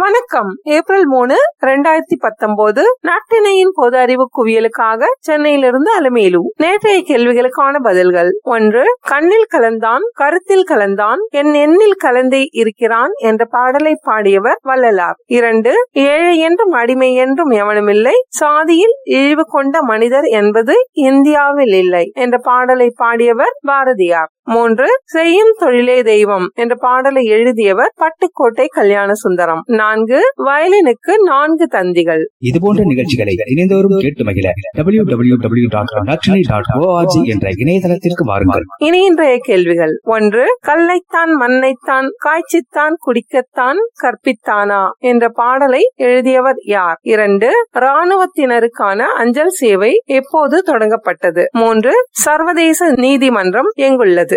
வணக்கம். ஏப்ரல் மூணு ரெண்டாயிரத்தி பத்தொன்பது நாட்டினையின் பொது அறிவு குவியலுக்காக சென்னையிலிருந்து அலமேலு. நேற்றைய கேள்விகளுக்கான பதில்கள். ஒன்று கண்ணில் கலந்தான் கருத்தில் கலந்தான் என் எண்ணில் கலந்தே இருக்கிறான் என்ற பாடலை பாடியவர் வள்ளலார். இரண்டு ஏழை என்றும் அடிமை என்றும் எவனுமில்லை சாதியில் இழிவு கொண்ட மனிதர் என்பது இந்தியாவில் இல்லை என்ற பாடலை பாடியவர் பாரதியார். மூன்று செய்யும் தொழிலே தெய்வம் என்ற பாடலை எழுதியவர் பட்டுக்கோட்டை கல்யாண சுந்தரம் நான்கு வயலினுக்கு நான்கு தந்திகள். இதுபோன்ற நிகழ்ச்சிகளை இணைந்தோறும் கேட்டு மகிழ W W W dot Natrinai dot ORG என்ற இணையதளத்திற்கு வாருங்கள். இனி இன்றைய கேள்விகள். ஒன்று கல்லைத்தான் மண்ணைத்தான் காய்ச்சித்தான் குடிக்கத்தான் கற்பித்தானா என்ற பாடலை எழுதியவர் யார்? இரண்டு ராணுவத்தினருக்கான அஞ்சல் சேவை எப்போது தொடங்கப்பட்டது? மூன்று சர்வதேச நீதிமன்றம் எங்குள்ளது?